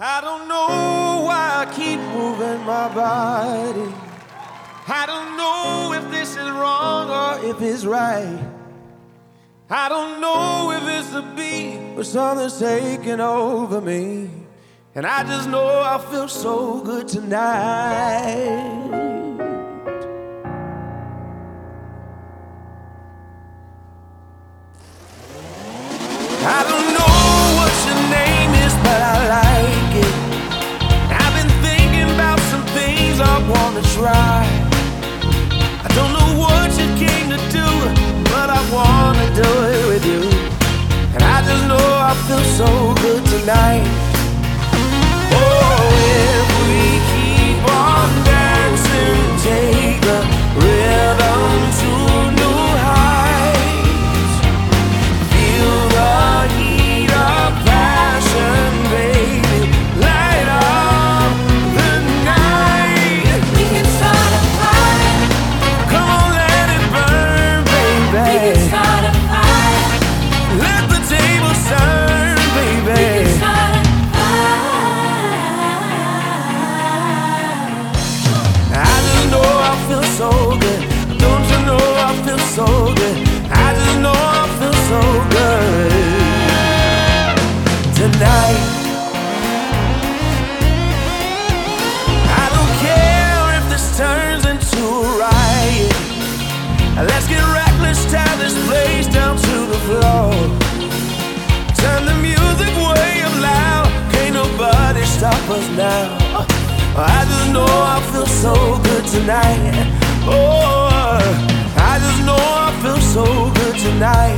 I don't know why I keep moving my body. I don't know if this is wrong or if it's right. I don't know if it's a beat, but something's taking over me. And I just know I feel so good tonight. I don't know. Wanna We Let's tie this place down to the floor. Turn the music way up loud. Can't nobody stop us now. I just know I feel so good tonight. Oh, I just know I feel so good tonight.